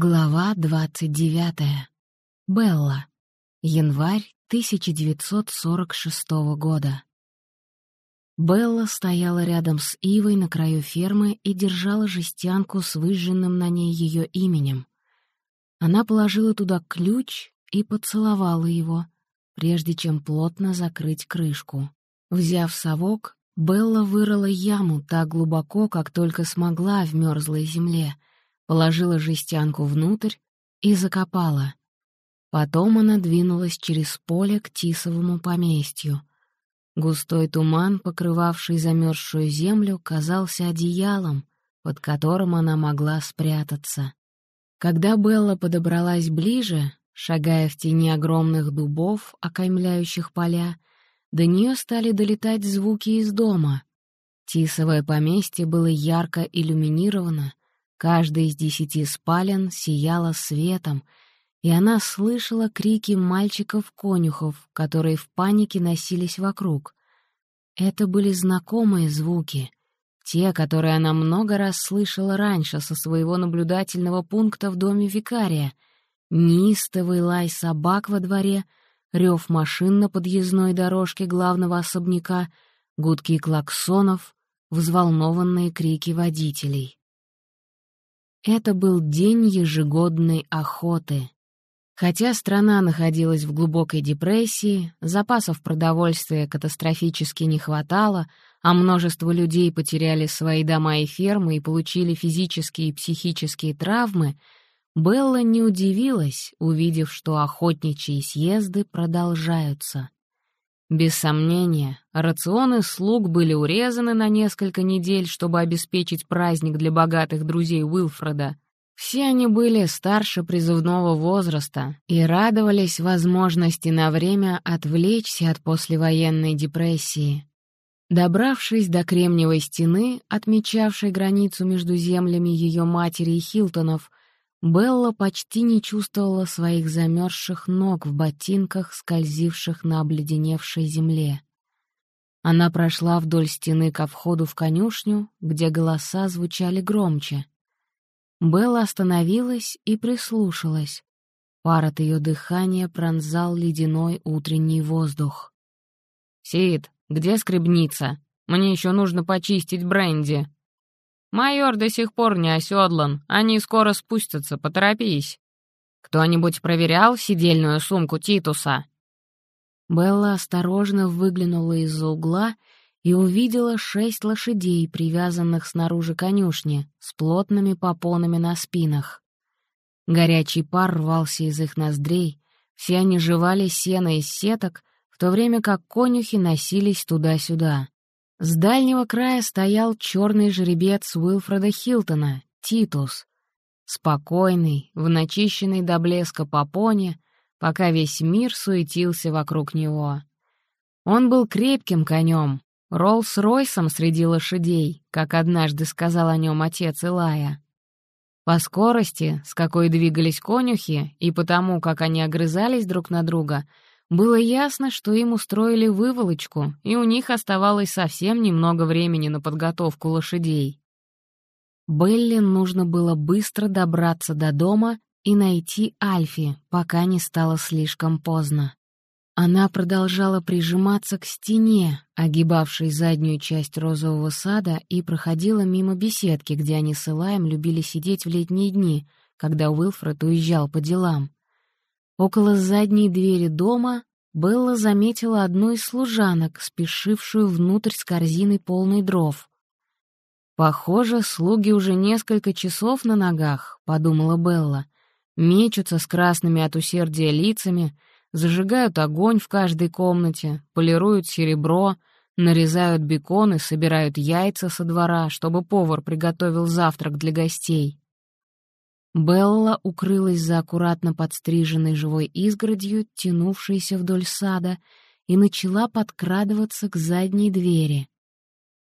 Глава 29. Белла. Январь 1946 года. Белла стояла рядом с Ивой на краю фермы и держала жестянку с выжженным на ней ее именем. Она положила туда ключ и поцеловала его, прежде чем плотно закрыть крышку. Взяв совок, Белла вырыла яму так глубоко, как только смогла в мерзлой земле — положила жестянку внутрь и закопала. Потом она двинулась через поле к Тисовому поместью. Густой туман, покрывавший замерзшую землю, казался одеялом, под которым она могла спрятаться. Когда Белла подобралась ближе, шагая в тени огромных дубов, окаймляющих поля, до нее стали долетать звуки из дома. Тисовое поместье было ярко иллюминировано, Каждая из десяти спален сияла светом, и она слышала крики мальчиков-конюхов, которые в панике носились вокруг. Это были знакомые звуки, те, которые она много раз слышала раньше со своего наблюдательного пункта в доме викария. Неистовый лай собак во дворе, рев машин на подъездной дорожке главного особняка, гудки клаксонов, взволнованные крики водителей. Это был день ежегодной охоты. Хотя страна находилась в глубокой депрессии, запасов продовольствия катастрофически не хватало, а множество людей потеряли свои дома и фермы и получили физические и психические травмы, Белла не удивилась, увидев, что охотничьи съезды продолжаются. Без сомнения, рационы слуг были урезаны на несколько недель, чтобы обеспечить праздник для богатых друзей Уилфреда. Все они были старше призывного возраста и радовались возможности на время отвлечься от послевоенной депрессии. Добравшись до Кремниевой стены, отмечавшей границу между землями ее матери и Хилтонов, Белла почти не чувствовала своих замерзших ног в ботинках, скользивших на обледеневшей земле. Она прошла вдоль стены ко входу в конюшню, где голоса звучали громче. Белла остановилась и прислушалась. Пар от ее дыхания пронзал ледяной утренний воздух. «Сид, где скребница? Мне еще нужно почистить бренди», «Майор до сих пор не оседлан, они скоро спустятся, поторопись. Кто-нибудь проверял сидельную сумку Титуса?» Белла осторожно выглянула из-за угла и увидела шесть лошадей, привязанных снаружи конюшни, с плотными попонами на спинах. Горячий пар рвался из их ноздрей, все они жевали сено из сеток, в то время как конюхи носились туда-сюда. С дальнего края стоял черный жеребец Уилфреда Хилтона, Титус. Спокойный, в начищенной до блеска попоне, пока весь мир суетился вокруг него. Он был крепким конем, Роллс-Ройсом среди лошадей, как однажды сказал о нем отец Илая. По скорости, с какой двигались конюхи, и потому, как они огрызались друг на друга — было ясно, что им устроили выволочку, и у них оставалось совсем немного времени на подготовку лошадей. Белли нужно было быстро добраться до дома и найти Альфи, пока не стало слишком поздно. Она продолжала прижиматься к стене, огибавшей заднюю часть розового сада, и проходила мимо беседки, где они с Илаем любили сидеть в летние дни, когда Уилфред уезжал по делам. Около задней двери дома Белла заметила одну из служанок, спешившую внутрь с корзиной полной дров. «Похоже, слуги уже несколько часов на ногах», — подумала Белла. «Мечутся с красными от усердия лицами, зажигают огонь в каждой комнате, полируют серебро, нарезают бекон и собирают яйца со двора, чтобы повар приготовил завтрак для гостей. Белла укрылась за аккуратно подстриженной живой изгородью, тянувшейся вдоль сада, и начала подкрадываться к задней двери.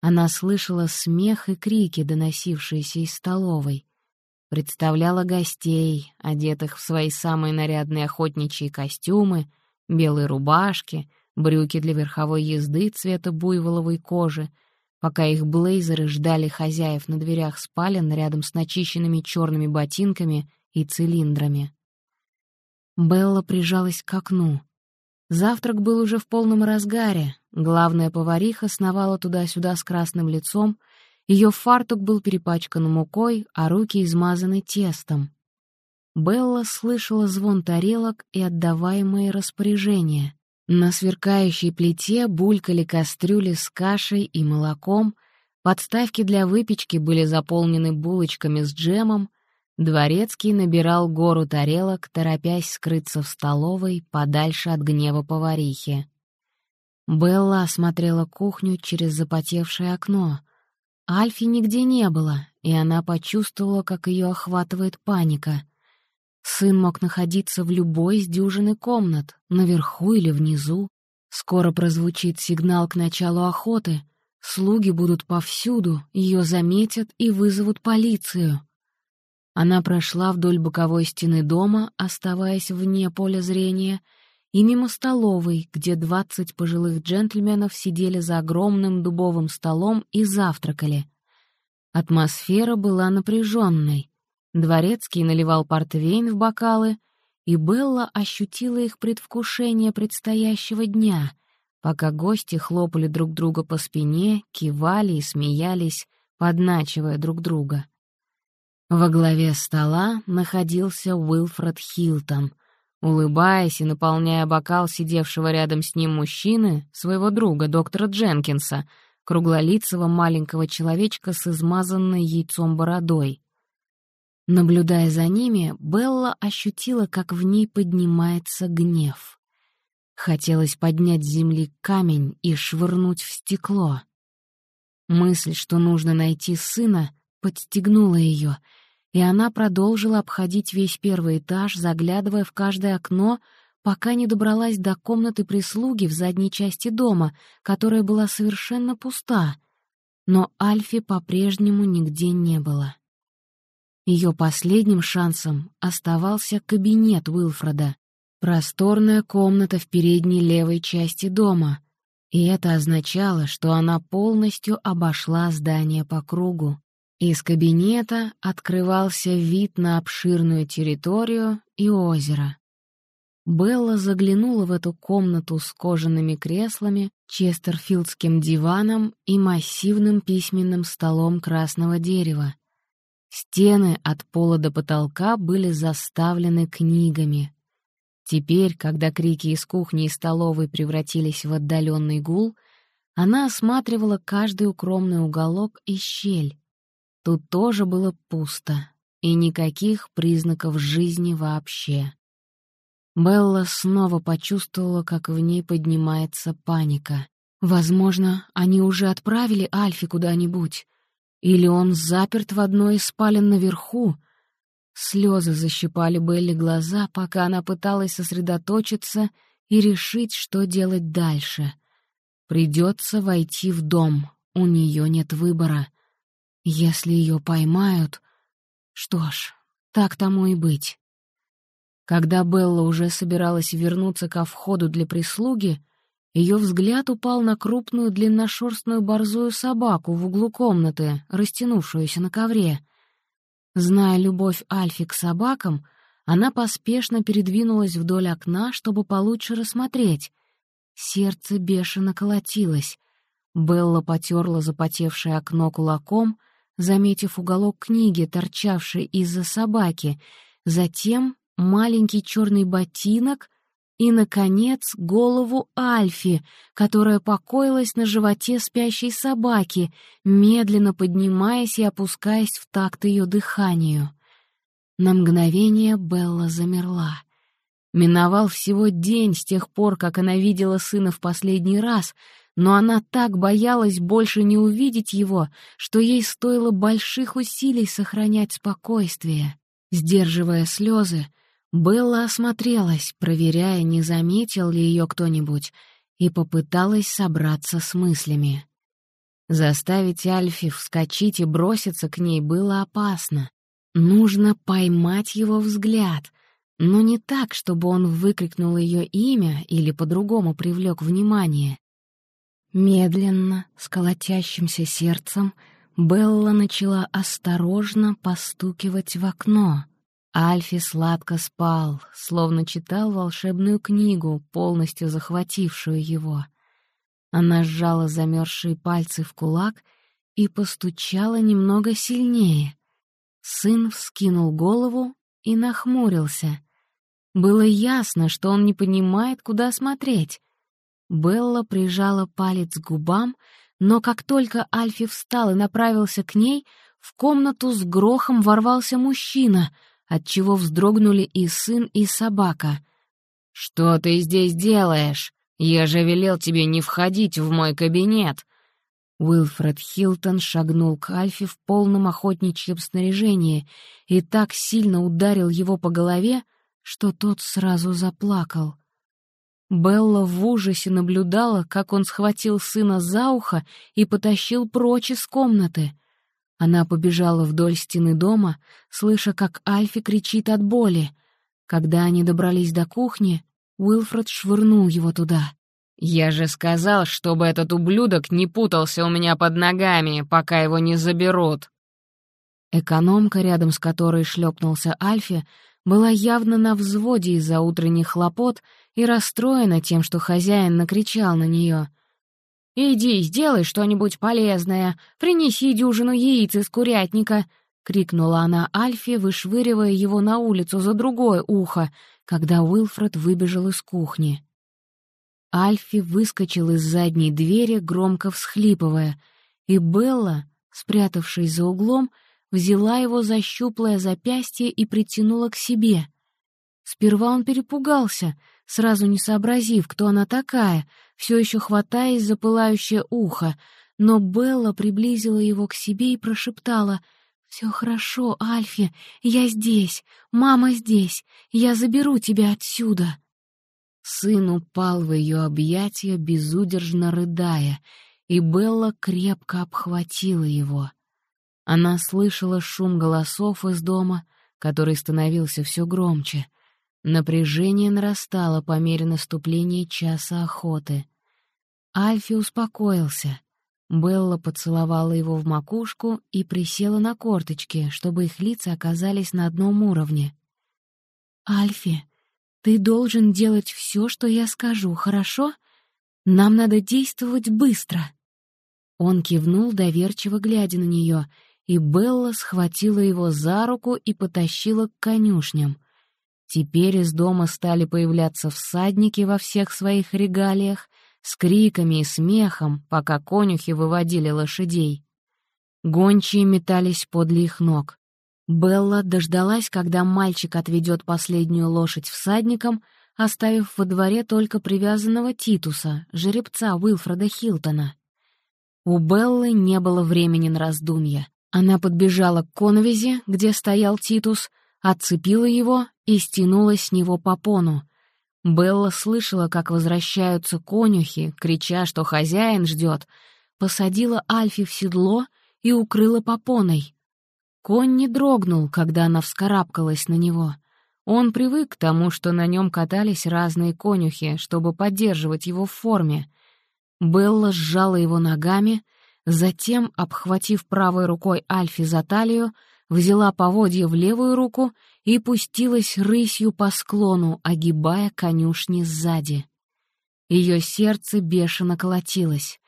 Она слышала смех и крики, доносившиеся из столовой. Представляла гостей, одетых в свои самые нарядные охотничьи костюмы, белые рубашки, брюки для верховой езды цвета буйволовой кожи — пока их блейзеры ждали хозяев на дверях спален рядом с начищенными черными ботинками и цилиндрами. Белла прижалась к окну. Завтрак был уже в полном разгаре. Главная повариха сновала туда-сюда с красным лицом, ее фартук был перепачкан мукой, а руки измазаны тестом. Белла слышала звон тарелок и отдаваемые распоряжения. На сверкающей плите булькали кастрюли с кашей и молоком, подставки для выпечки были заполнены булочками с джемом, Дворецкий набирал гору тарелок, торопясь скрыться в столовой подальше от гнева поварихи. Белла осмотрела кухню через запотевшее окно. Альфи нигде не было, и она почувствовала, как ее охватывает паника. Сын мог находиться в любой из дюжины комнат, наверху или внизу. Скоро прозвучит сигнал к началу охоты. Слуги будут повсюду, ее заметят и вызовут полицию. Она прошла вдоль боковой стены дома, оставаясь вне поля зрения, и мимо столовой, где двадцать пожилых джентльменов сидели за огромным дубовым столом и завтракали. Атмосфера была напряженной. Дворецкий наливал портвейн в бокалы, и Белла ощутила их предвкушение предстоящего дня, пока гости хлопали друг друга по спине, кивали и смеялись, подначивая друг друга. Во главе стола находился Уилфред Хилтон. Улыбаясь и наполняя бокал сидевшего рядом с ним мужчины, своего друга, доктора Дженкинса, круглолицего маленького человечка с измазанной яйцом бородой. Наблюдая за ними, Белла ощутила, как в ней поднимается гнев. Хотелось поднять с земли камень и швырнуть в стекло. Мысль, что нужно найти сына, подстегнула ее — и она продолжила обходить весь первый этаж, заглядывая в каждое окно, пока не добралась до комнаты прислуги в задней части дома, которая была совершенно пуста. Но Альфи по-прежнему нигде не было. Ее последним шансом оставался кабинет Уилфреда, просторная комната в передней левой части дома, и это означало, что она полностью обошла здание по кругу. Из кабинета открывался вид на обширную территорию и озеро. Белла заглянула в эту комнату с кожаными креслами, честерфилдским диваном и массивным письменным столом красного дерева. Стены от пола до потолка были заставлены книгами. Теперь, когда крики из кухни и столовой превратились в отдаленный гул, она осматривала каждый укромный уголок и щель. Тут тоже было пусто, и никаких признаков жизни вообще. Белла снова почувствовала, как в ней поднимается паника. Возможно, они уже отправили Альфи куда-нибудь. Или он заперт в одной из спален наверху. Слезы защипали Белли глаза, пока она пыталась сосредоточиться и решить, что делать дальше. Придется войти в дом, у нее нет выбора. Если ее поймают... Что ж, так тому и быть. Когда Белла уже собиралась вернуться ко входу для прислуги, ее взгляд упал на крупную длинношерстную борзую собаку в углу комнаты, растянувшуюся на ковре. Зная любовь Альфи к собакам, она поспешно передвинулась вдоль окна, чтобы получше рассмотреть. Сердце бешено колотилось. Белла потерла запотевшее окно кулаком, заметив уголок книги, торчавший из-за собаки, затем маленький черный ботинок и, наконец, голову Альфи, которая покоилась на животе спящей собаки, медленно поднимаясь и опускаясь в такт ее дыханию. На мгновение Белла замерла. Миновал всего день с тех пор, как она видела сына в последний раз — но она так боялась больше не увидеть его, что ей стоило больших усилий сохранять спокойствие. Сдерживая слезы, Белла осмотрелась, проверяя, не заметил ли ее кто-нибудь, и попыталась собраться с мыслями. Заставить Альфи вскочить и броситься к ней было опасно. Нужно поймать его взгляд, но не так, чтобы он выкрикнул ее имя или по-другому привлек внимание. Медленно, с колотящимся сердцем, Белла начала осторожно постукивать в окно. Альфи сладко спал, словно читал волшебную книгу, полностью захватившую его. Она сжала замерзшие пальцы в кулак и постучала немного сильнее. Сын вскинул голову и нахмурился. Было ясно, что он не понимает, куда смотреть. Белла прижала палец к губам, но как только Альфи встал и направился к ней, в комнату с грохом ворвался мужчина — отчего вздрогнули и сын, и собака. «Что ты здесь делаешь? Я же велел тебе не входить в мой кабинет!» Уилфред Хилтон шагнул к Альфе в полном охотничьем снаряжении и так сильно ударил его по голове, что тот сразу заплакал. Белла в ужасе наблюдала, как он схватил сына за ухо и потащил прочь из комнаты — она побежала вдоль стены дома, слыша, как Альфи кричит от боли. Когда они добрались до кухни, Уилфред швырнул его туда. «Я же сказал, чтобы этот ублюдок не путался у меня под ногами, пока его не заберут!» Экономка, рядом с которой шлепнулся Альфи, была явно на взводе из-за утренних хлопот и расстроена тем, что хозяин накричал на нее. «Иди, сделай что-нибудь полезное, принеси дюжину яиц из курятника», — крикнула она Альфе, вышвыривая его на улицу за другое ухо, когда Уилфред выбежал из кухни. Альфи выскочил из задней двери, громко всхлипывая, и Белла, спрятавшись за углом, взяла его за щуплое запястье и притянула к себе. Сперва он перепугался, сразу не сообразив, кто она такая — все еще хватаясь за пылающее ухо, но Белла приблизила его к себе и прошептала «Все хорошо, Альфи, я здесь, мама здесь, я заберу тебя отсюда». Сын упал в ее объятия, безудержно рыдая, и Белла крепко обхватила его. Она слышала шум голосов из дома, который становился все громче — Напряжение нарастало по мере наступления часа охоты. Альфи успокоился. Белла поцеловала его в макушку и присела на корточки, чтобы их лица оказались на одном уровне. «Альфи, ты должен делать все, что я скажу, хорошо? Нам надо действовать быстро!» Он кивнул, доверчиво глядя на нее, и Белла схватила его за руку и потащила к конюшням — Теперь из дома стали появляться всадники во всех своих регалиях, с криками и смехом, пока конюхи выводили лошадей. Гончие метались подле их ног. Белла дождалась, когда мальчик отведет последнюю лошадь всадникам, оставив во дворе только привязанного Титуса, жеребца Уилфреда Хилтона. У Беллы не было времени на раздумья. Она подбежала к конвизе, где стоял Титус, отцепила его и стянула с него попону. Белла слышала, как возвращаются конюхи, крича, что хозяин ждет, посадила Альфи в седло и укрыла попоной. Конь не дрогнул, когда она вскарабкалась на него. Он привык к тому, что на нем катались разные конюхи, чтобы поддерживать его в форме. Белла сжала его ногами, затем, обхватив правой рукой Альфи за талию, взяла поводья в левую руку и пустилась рысью по склону, огибая конюшни сзади. Ее сердце бешено колотилось.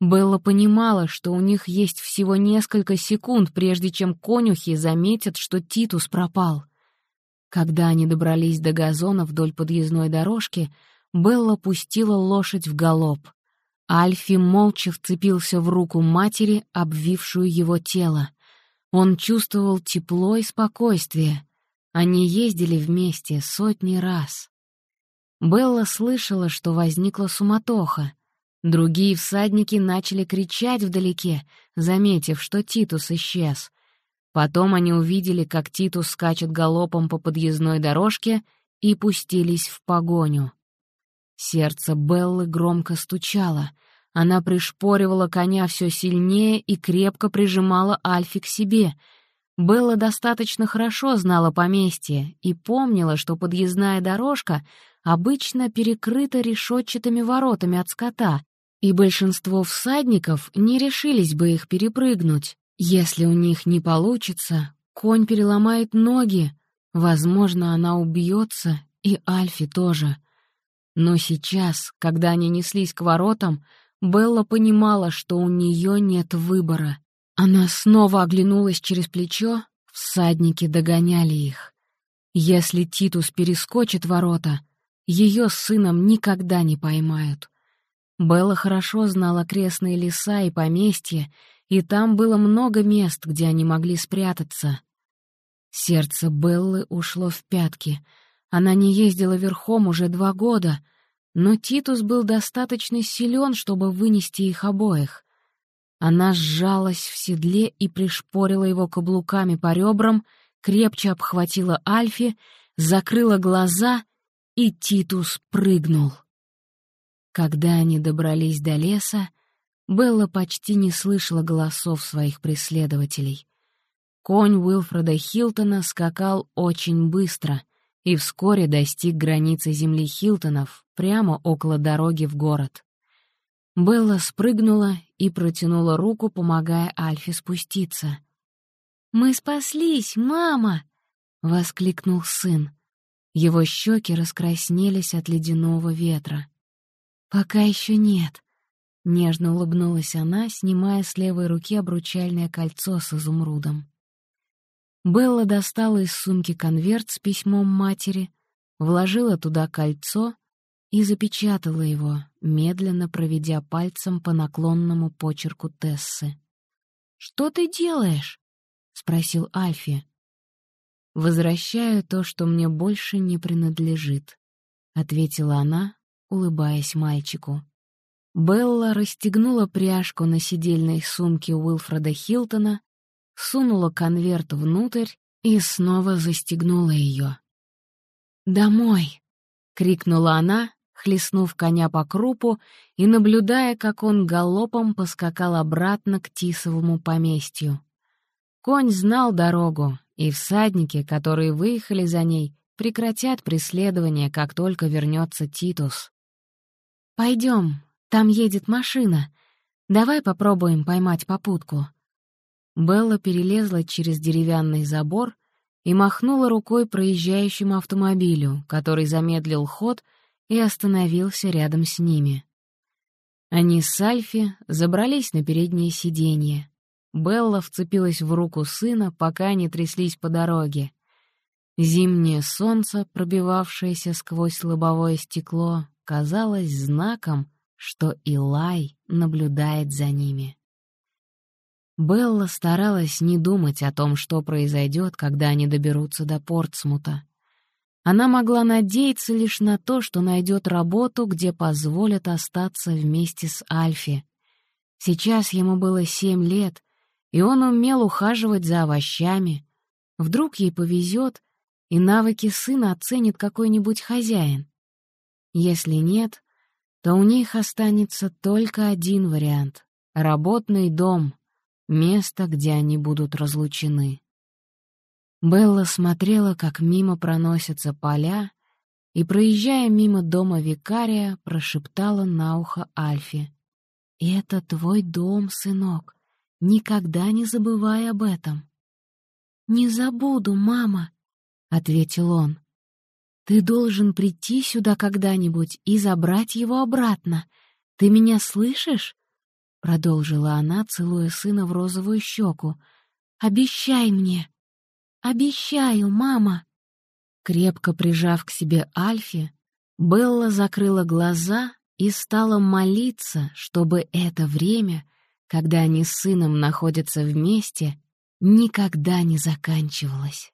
Белла понимала, что у них есть всего несколько секунд, прежде чем конюхи заметят, что Титус пропал. Когда они добрались до газона вдоль подъездной дорожки, Белла пустила лошадь в галоп. Альфи молча вцепился в руку матери, обвившую его тело. Он чувствовал тепло и спокойствие. Они ездили вместе сотни раз. Белла слышала, что возникла суматоха. Другие всадники начали кричать вдалеке, заметив, что Титус исчез. Потом они увидели, как Титус скачет галопом по подъездной дорожке и пустились в погоню. Сердце Беллы громко стучало — она пришпоривала коня все сильнее и крепко прижимала Альфи к себе. Белла достаточно хорошо знала поместье и помнила, что подъездная дорожка обычно перекрыта решетчатыми воротами от скота, и большинство всадников не решились бы их перепрыгнуть. Если у них не получится, конь переломает ноги, Возможно, она убьется, и Альфи тоже. Но сейчас, когда они неслись к воротам, Белла понимала, что у нее нет выбора. Она снова оглянулась через плечо, всадники догоняли их. Если Титус перескочит ворота, ее с сыном никогда не поймают. Белла хорошо знала окрестные леса и поместья, и там было много мест, где они могли спрятаться. Сердце Беллы ушло в пятки. Она не ездила верхом уже два года, но Титус был достаточно силен, чтобы вынести их обоих. Она сжалась в седле и пришпорила его каблуками по ребрам, крепче обхватила Альфи, закрыла глаза, и Титус прыгнул. Когда они добрались до леса, Белла почти не слышала голосов своих преследователей. Конь Уилфреда Хилтона скакал очень быстро и вскоре достиг границы земли Хилтонов прямо около дороги в город. Белла спрыгнула и протянула руку, помогая Альфе спуститься. «Мы спаслись, мама!» — воскликнул сын. Его щеки раскраснелись от ледяного ветра. «Пока еще нет», — нежно улыбнулась она, снимая с левой руки обручальное кольцо с изумрудом. Белла достала из сумки конверт с письмом матери, вложила туда кольцо и запечатала его, медленно проведя пальцем по наклонному почерку Тессы. «Что ты делаешь?» — спросил Альфи. «Возвращаю то, что мне больше не принадлежит», — ответила она, улыбаясь мальчику. Белла расстегнула пряжку на сидельной сумке Уилфреда Хилтона, сунула конверт внутрь и снова застегнула ее. «Домой!» — крикнула она, хлестнув коня по крупу и наблюдая, как он галопом поскакал обратно к Тисовому поместью. Конь знал дорогу, и всадники, которые выехали за ней, прекратят преследование, как только вернется Титус. «Пойдем, там едет машина. Давай попробуем поймать попутку». Белла перелезла через деревянный забор и махнула рукой проезжающему автомобилю, который замедлил ход и остановился рядом с ними. Они с Альфи забрались на переднее сиденье. Белла вцепилась в руку сына, пока они тряслись по дороге. Зимнее солнце, пробивавшееся сквозь лобовое стекло, казалось знаком, что Илай наблюдает за ними. Белла старалась не думать о том, что произойдет, когда они доберутся до Портсмута. Она могла надеяться лишь на то, что найдет работу, где позволят остаться вместе с Альфи. Сейчас ему было семь лет, и он умел ухаживать за овощами. Вдруг ей повезет, и навыки сына оценит какой-нибудь хозяин. Если нет, то у них останется только один вариант — работный дом, место, где они будут разлучены. Белла смотрела, как мимо проносятся поля, и, проезжая мимо дома викария, прошептала на ухо Альфе. «Это твой дом, сынок. Никогда не забывай об этом». «Не забуду, мама», — ответил он. «Ты должен прийти сюда когда-нибудь и забрать его обратно. Ты меня слышишь?» — продолжила она, целуя сына в розовую щеку. «Обещай мне!» «Обещаю, мама!» Крепко прижав к себе Альфи, Белла закрыла глаза и стала молиться, чтобы это время, когда они с сыном находятся вместе, никогда не заканчивалось.